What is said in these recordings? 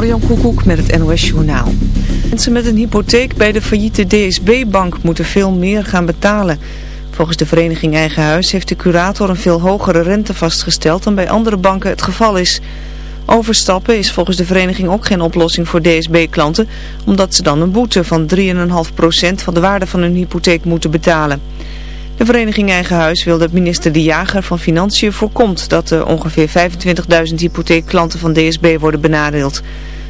Marjan Koekoek met het NOS Journaal. Mensen met een hypotheek bij de failliete DSB-bank moeten veel meer gaan betalen. Volgens de vereniging Eigen Huis heeft de curator een veel hogere rente vastgesteld dan bij andere banken het geval is. Overstappen is volgens de vereniging ook geen oplossing voor DSB-klanten, omdat ze dan een boete van 3,5% van de waarde van hun hypotheek moeten betalen. De vereniging Eigen Huis wil dat minister De Jager van Financiën voorkomt dat de ongeveer 25.000 hypotheekklanten van DSB worden benadeeld.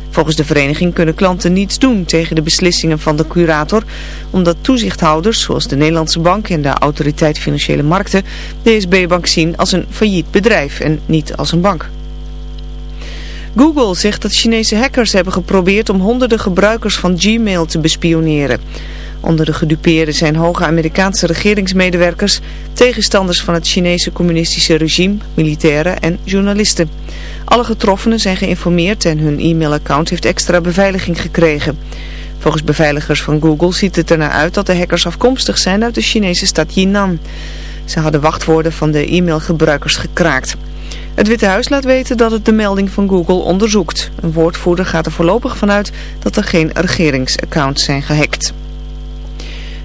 Volgens de vereniging kunnen klanten niets doen tegen de beslissingen van de curator, omdat toezichthouders zoals de Nederlandse Bank en de Autoriteit Financiële Markten DSB-bank zien als een failliet bedrijf en niet als een bank. Google zegt dat Chinese hackers hebben geprobeerd om honderden gebruikers van Gmail te bespioneren. Onder de gedupeerden zijn hoge Amerikaanse regeringsmedewerkers, tegenstanders van het Chinese communistische regime, militairen en journalisten. Alle getroffenen zijn geïnformeerd en hun e-mailaccount heeft extra beveiliging gekregen. Volgens beveiligers van Google ziet het ernaar uit dat de hackers afkomstig zijn uit de Chinese stad Yinan. Ze hadden wachtwoorden van de e-mailgebruikers gekraakt. Het Witte Huis laat weten dat het de melding van Google onderzoekt. Een woordvoerder gaat er voorlopig vanuit dat er geen regeringsaccounts zijn gehackt.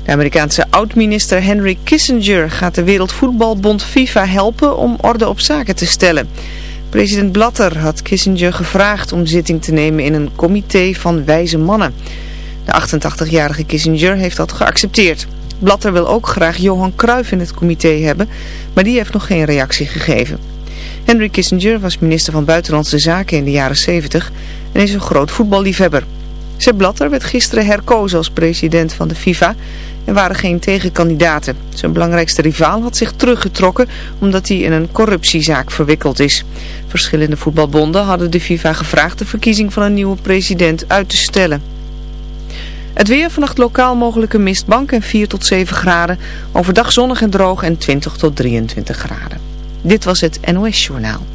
De Amerikaanse oud-minister Henry Kissinger gaat de Wereldvoetbalbond FIFA helpen om orde op zaken te stellen. President Blatter had Kissinger gevraagd om zitting te nemen in een comité van wijze mannen. De 88-jarige Kissinger heeft dat geaccepteerd. Blatter wil ook graag Johan Cruijff in het comité hebben, maar die heeft nog geen reactie gegeven. Henry Kissinger was minister van Buitenlandse Zaken in de jaren 70 en is een groot voetballiefhebber. Sepp Blatter werd gisteren herkozen als president van de FIFA er waren geen tegenkandidaten. Zijn belangrijkste rivaal had zich teruggetrokken omdat hij in een corruptiezaak verwikkeld is. Verschillende voetbalbonden hadden de FIFA gevraagd de verkiezing van een nieuwe president uit te stellen. Het weer vannacht lokaal mogelijke mistbank en 4 tot 7 graden. Overdag zonnig en droog en 20 tot 23 graden. Dit was het NOS Journaal.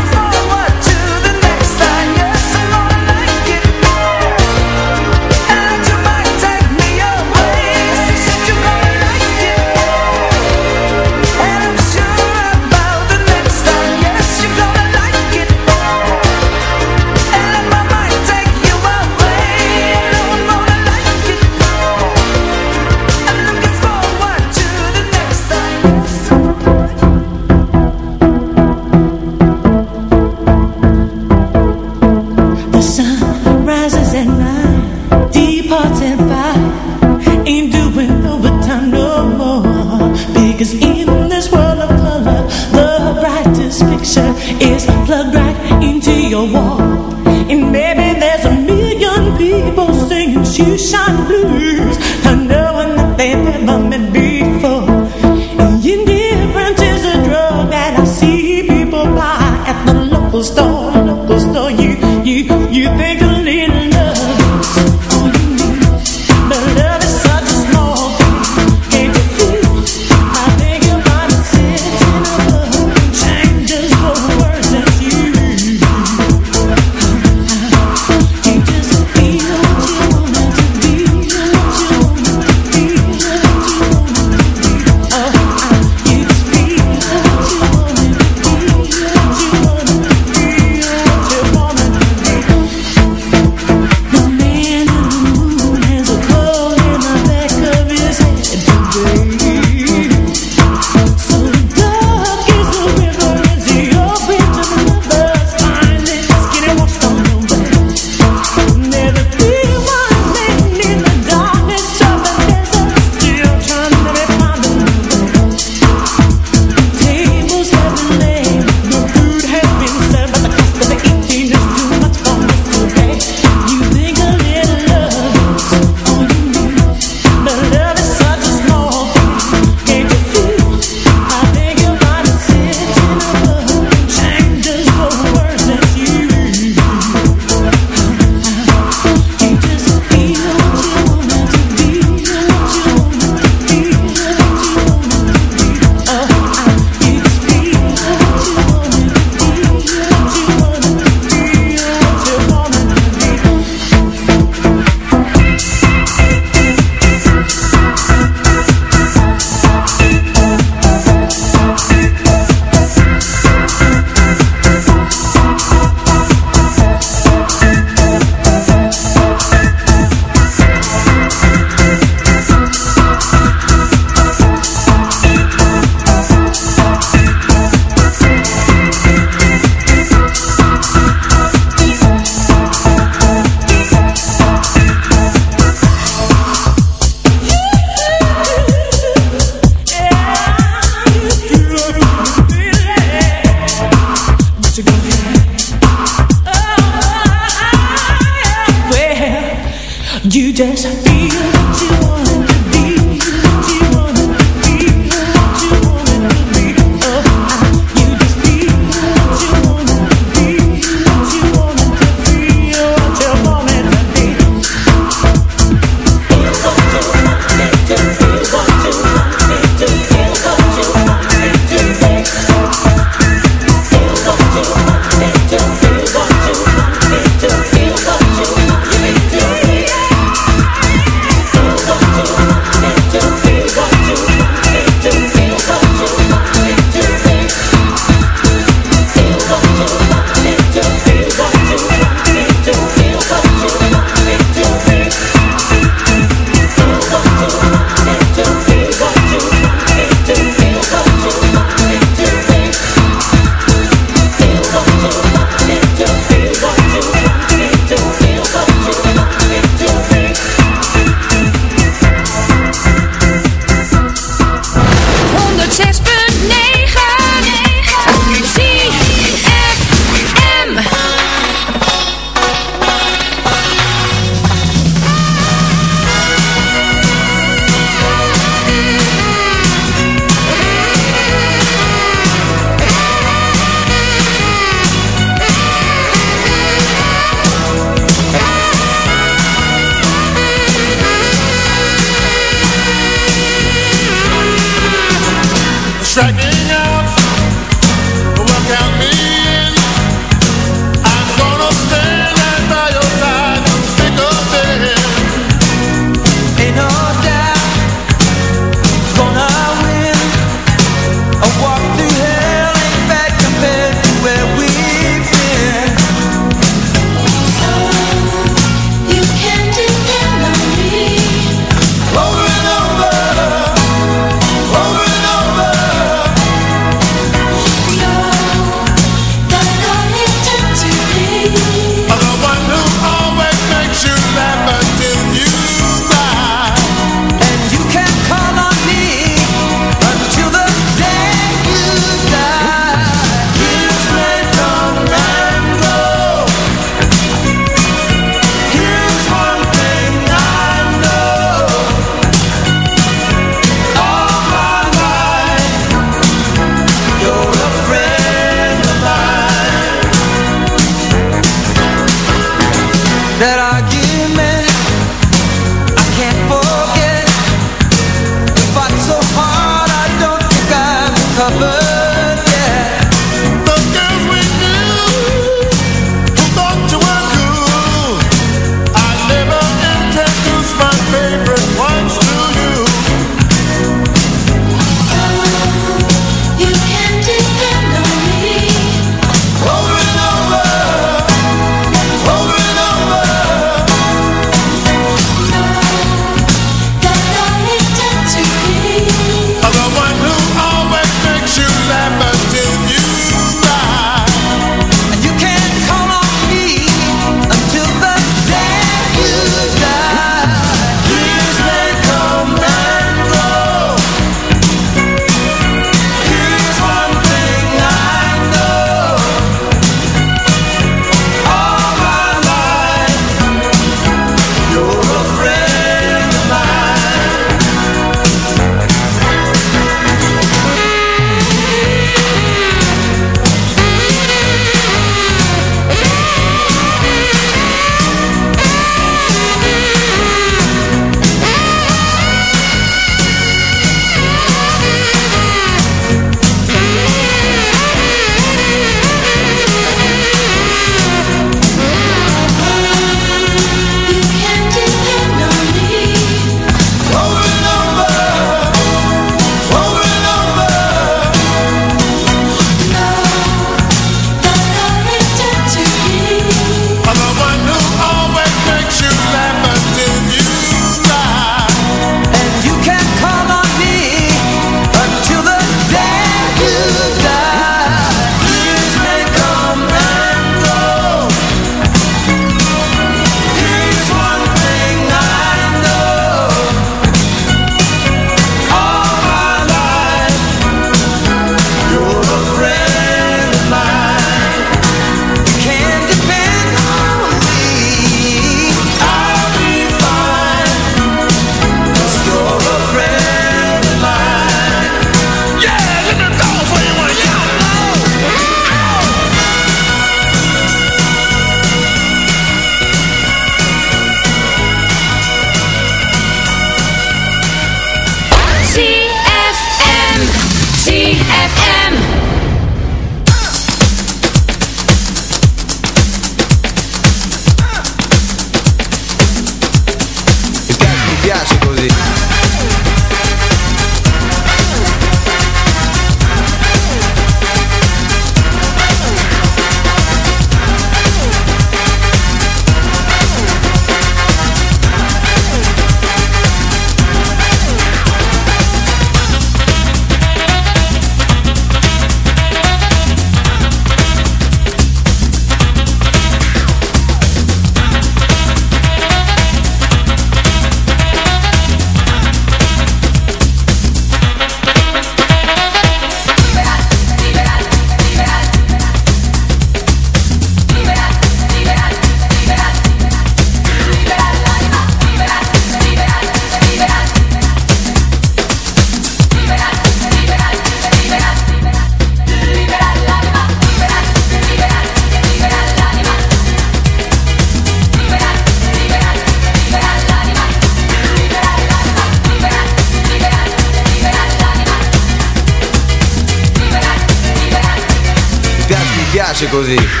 Così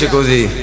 piace così.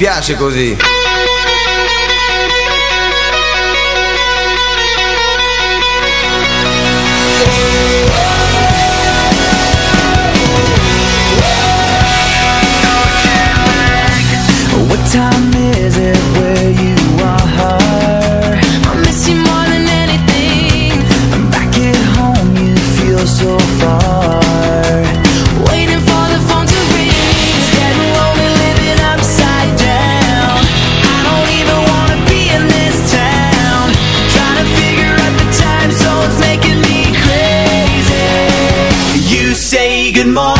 Piace così. making more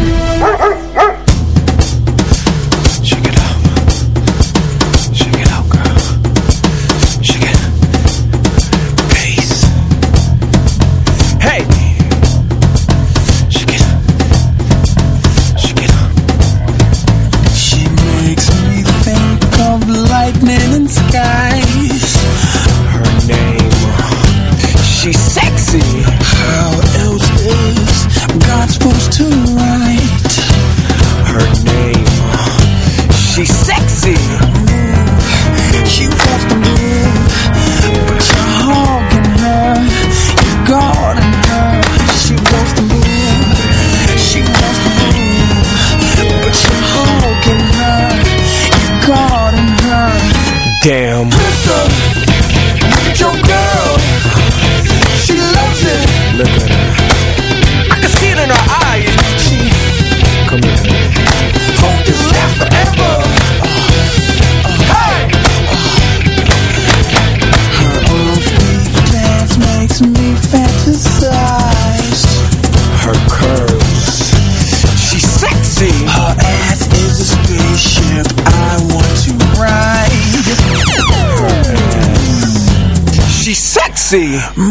Yeah. Mm.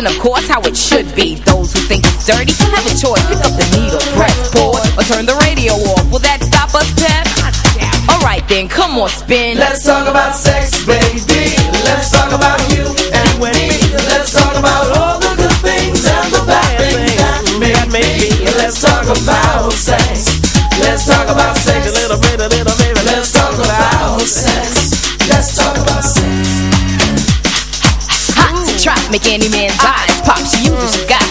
and of course how it should be. Those who think it's dirty have a choice. Pick up the needle, press pause, or turn the radio off. Will that stop us, Pep? Alright then, come on, spin. Let's talk about sex, baby.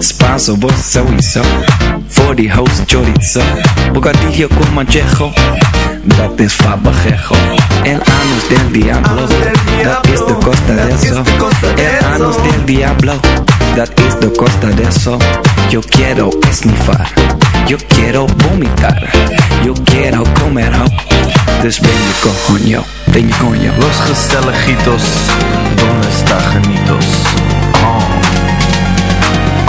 Spanso, vos sowieso. For the house chorizo. Bocadillo con manchejo. Dat is fabajejo. El anus del diablo. Dat is de costa de eso. El anus del diablo. Dat is de costa de eso. Yo quiero esnifar. Yo quiero vomitar. Yo quiero comer ho. Dus ben je coño. Ben je coño. Los Gestelejitos, donde está?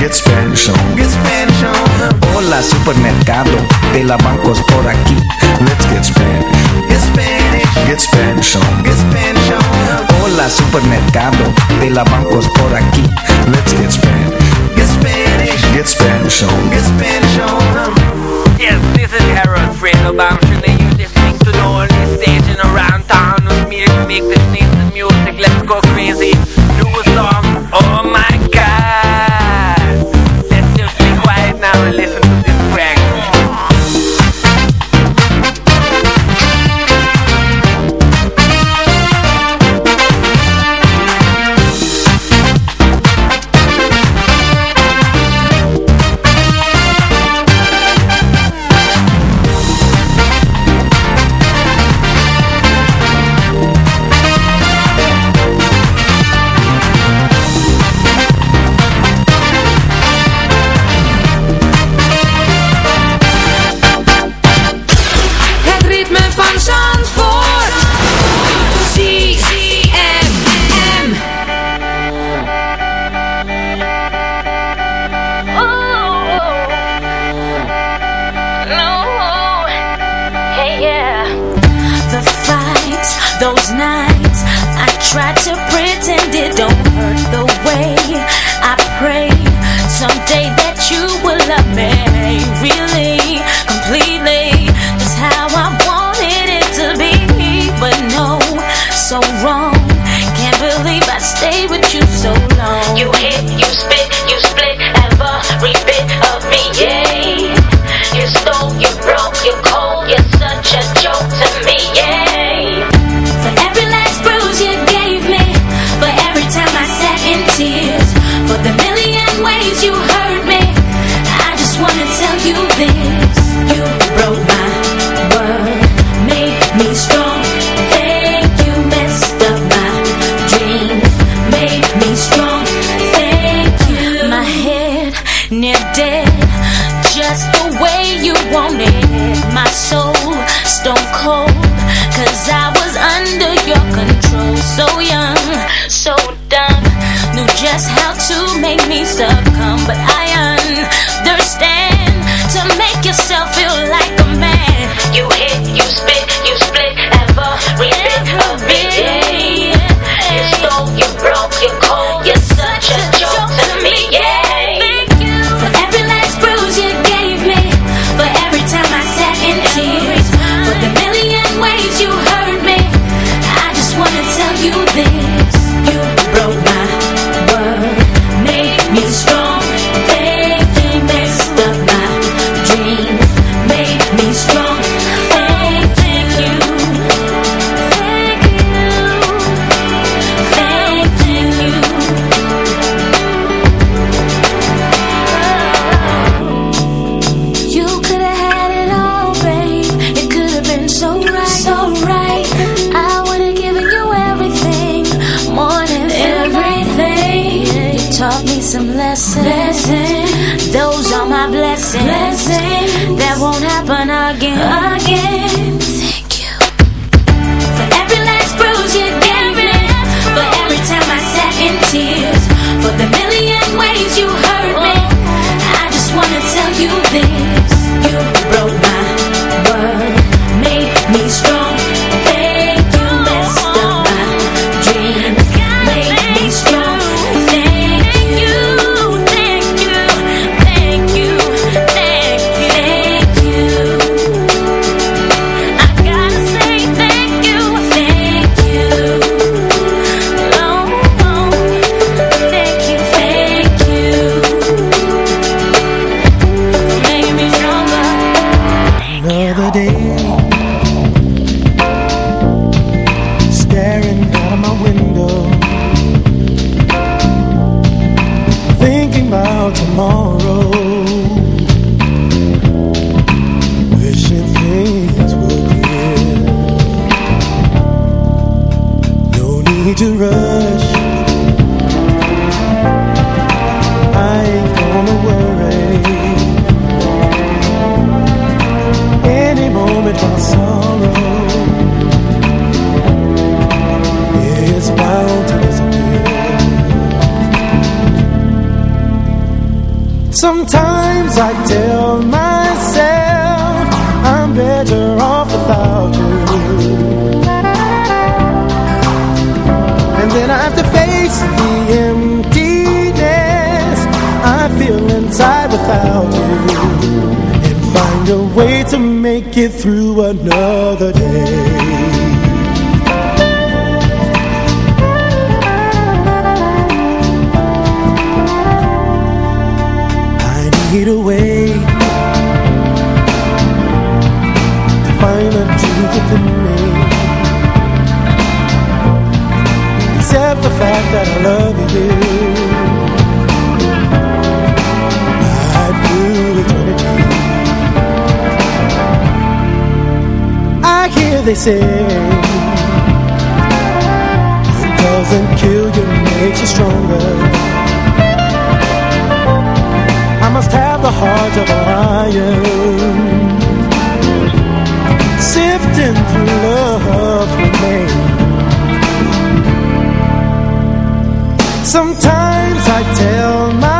Get Spanish on. Get Spanish on. Hola supermercado de la bancos por aquí. Let's get Spanish. Get Spanish. Get Spanish on. Get Spanish on. Hola supermercado de la bancos por aquí. Let's get Spanish. Get Spanish. Get Spanish on. Get Spanish on. Yes, this is Harold Friedelbaum. Should you listening to the only station around town with me to make this nice music? Let's go crazy. Do a song. Oh my just how to make me succumb, but I understand to make yourself feel like another day. easy. It doesn't kill you, makes you stronger. I must have the heart of a lion. Sifting through love love's me. Sometimes I tell my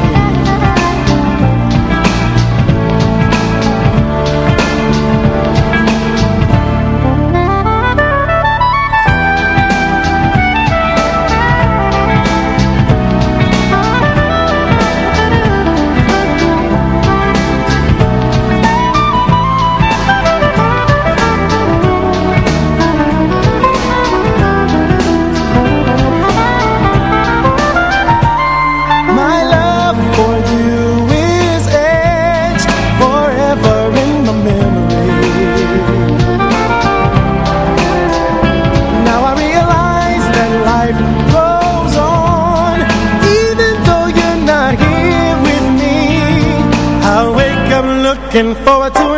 looking forward to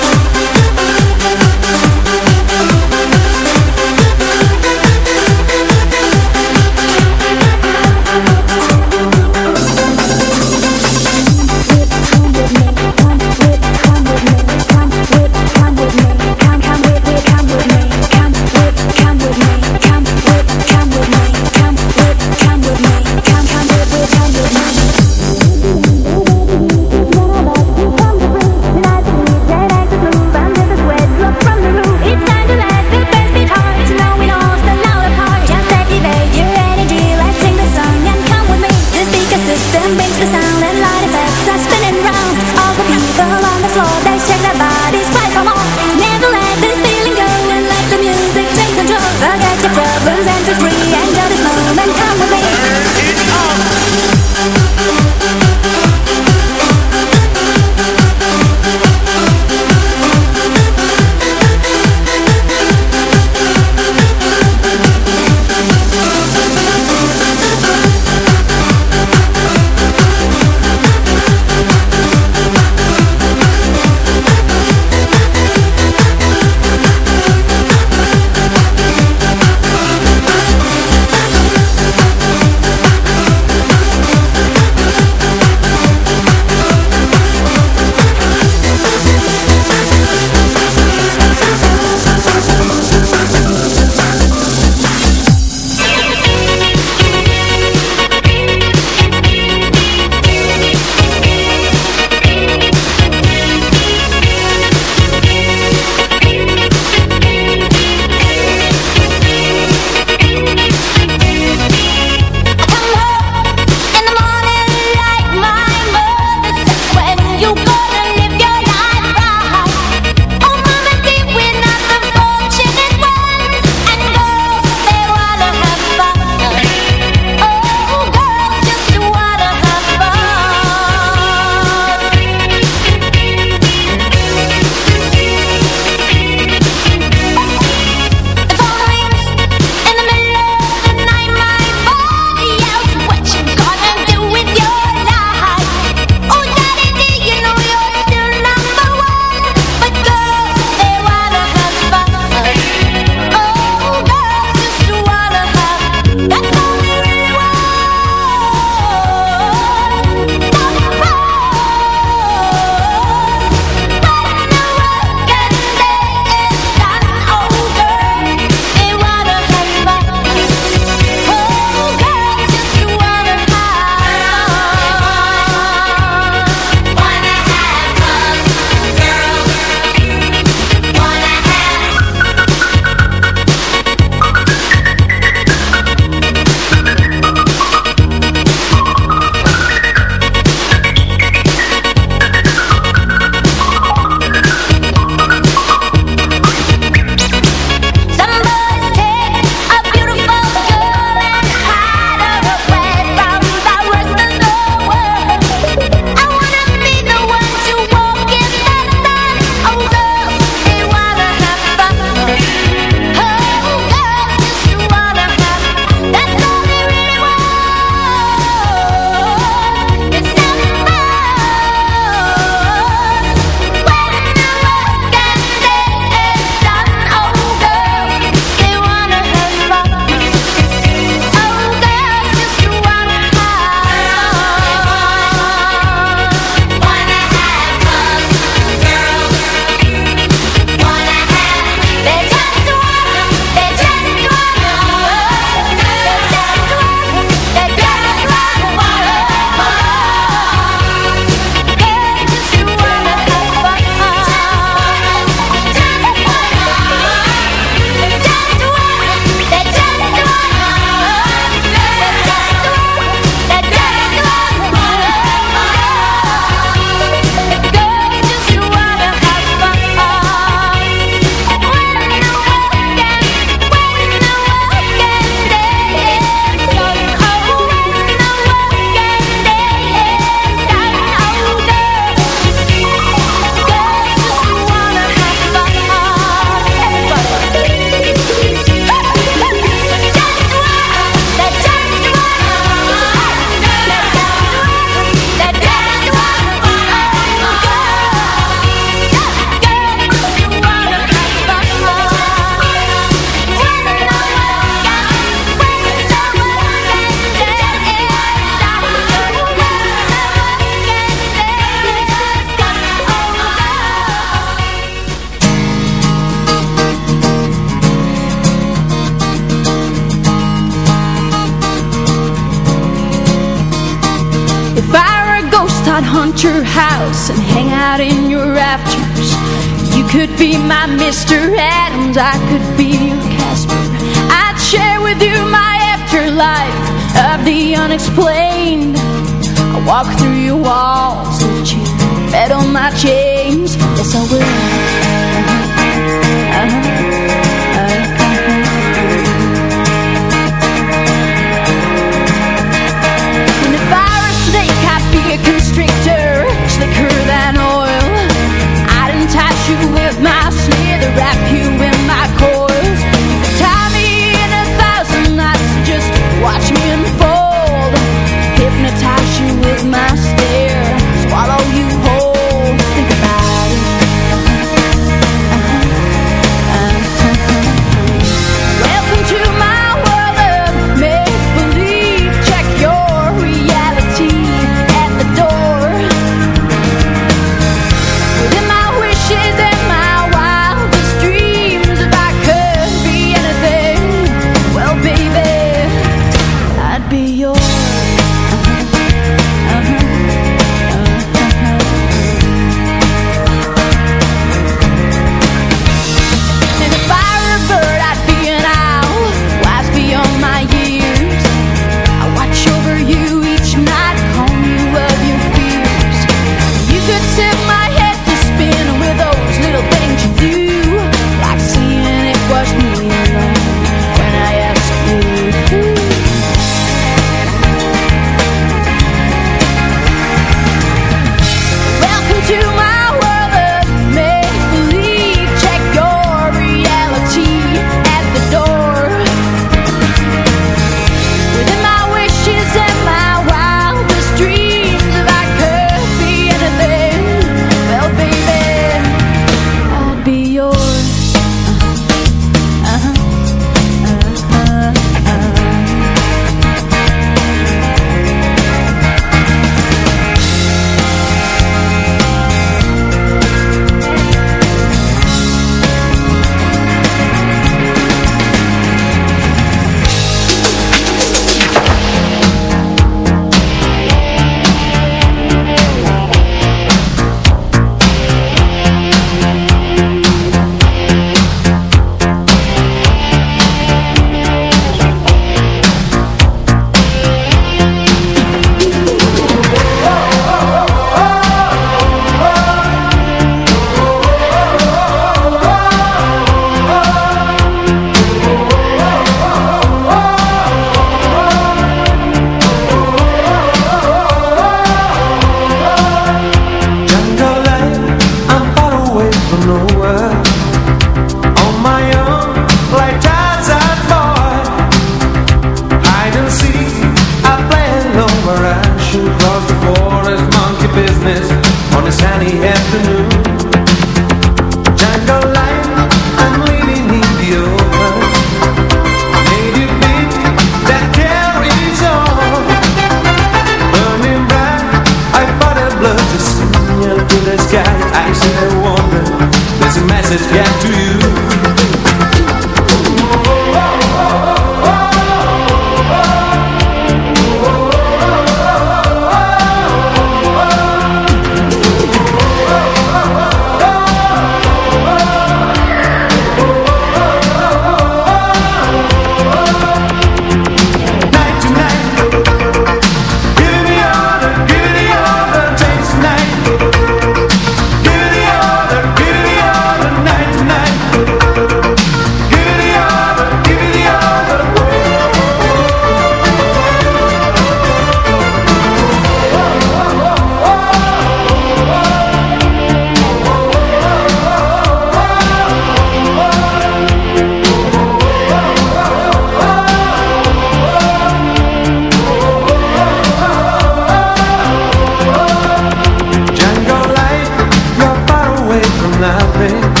my friend